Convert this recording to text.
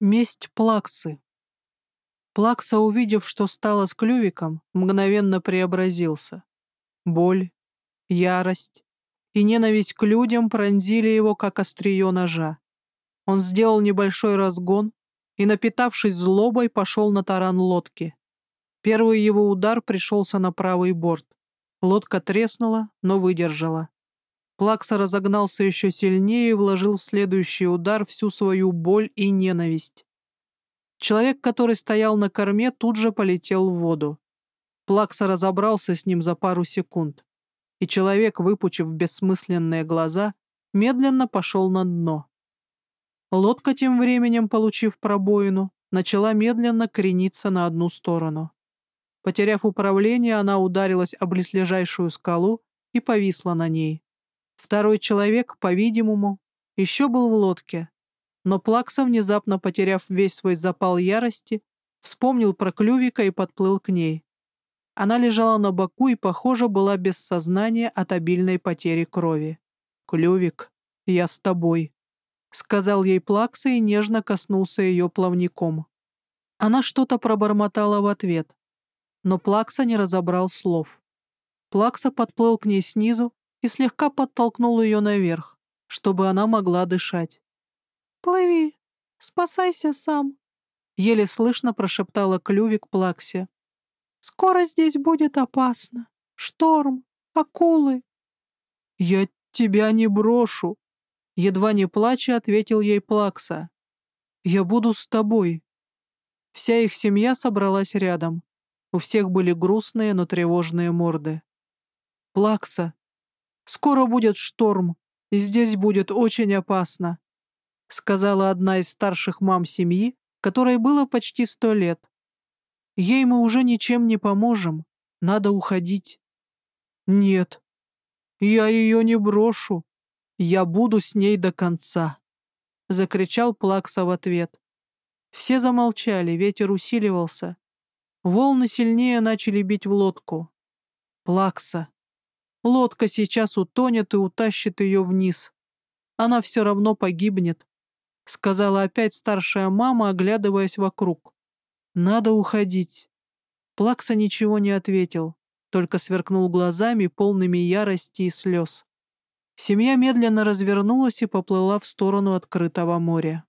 Месть Плаксы. Плакса, увидев, что стало с клювиком, мгновенно преобразился. Боль, ярость и ненависть к людям пронзили его, как острие ножа. Он сделал небольшой разгон и, напитавшись злобой, пошел на таран лодки. Первый его удар пришелся на правый борт. Лодка треснула, но выдержала. Плакса разогнался еще сильнее и вложил в следующий удар всю свою боль и ненависть. Человек, который стоял на корме, тут же полетел в воду. Плакса разобрался с ним за пару секунд, и человек, выпучив бессмысленные глаза, медленно пошел на дно. Лодка тем временем, получив пробоину, начала медленно крениться на одну сторону. Потеряв управление, она ударилась об близлежащую скалу и повисла на ней. Второй человек, по-видимому, еще был в лодке, но Плакса, внезапно потеряв весь свой запал ярости, вспомнил про Клювика и подплыл к ней. Она лежала на боку и, похоже, была без сознания от обильной потери крови. «Клювик, я с тобой», — сказал ей Плакса и нежно коснулся ее плавником. Она что-то пробормотала в ответ, но Плакса не разобрал слов. Плакса подплыл к ней снизу и слегка подтолкнул ее наверх, чтобы она могла дышать. «Плыви, спасайся сам», — еле слышно прошептала Клювик Плаксе. «Скоро здесь будет опасно. Шторм, акулы». «Я тебя не брошу», — едва не плача ответил ей Плакса. «Я буду с тобой». Вся их семья собралась рядом. У всех были грустные, но тревожные морды. «Плакса, Скоро будет шторм, и здесь будет очень опасно», — сказала одна из старших мам семьи, которой было почти сто лет. «Ей мы уже ничем не поможем, надо уходить». «Нет, я ее не брошу, я буду с ней до конца», — закричал Плакса в ответ. Все замолчали, ветер усиливался. Волны сильнее начали бить в лодку. «Плакса, Лодка сейчас утонет и утащит ее вниз. Она все равно погибнет, — сказала опять старшая мама, оглядываясь вокруг. Надо уходить. Плакса ничего не ответил, только сверкнул глазами, полными ярости и слез. Семья медленно развернулась и поплыла в сторону открытого моря.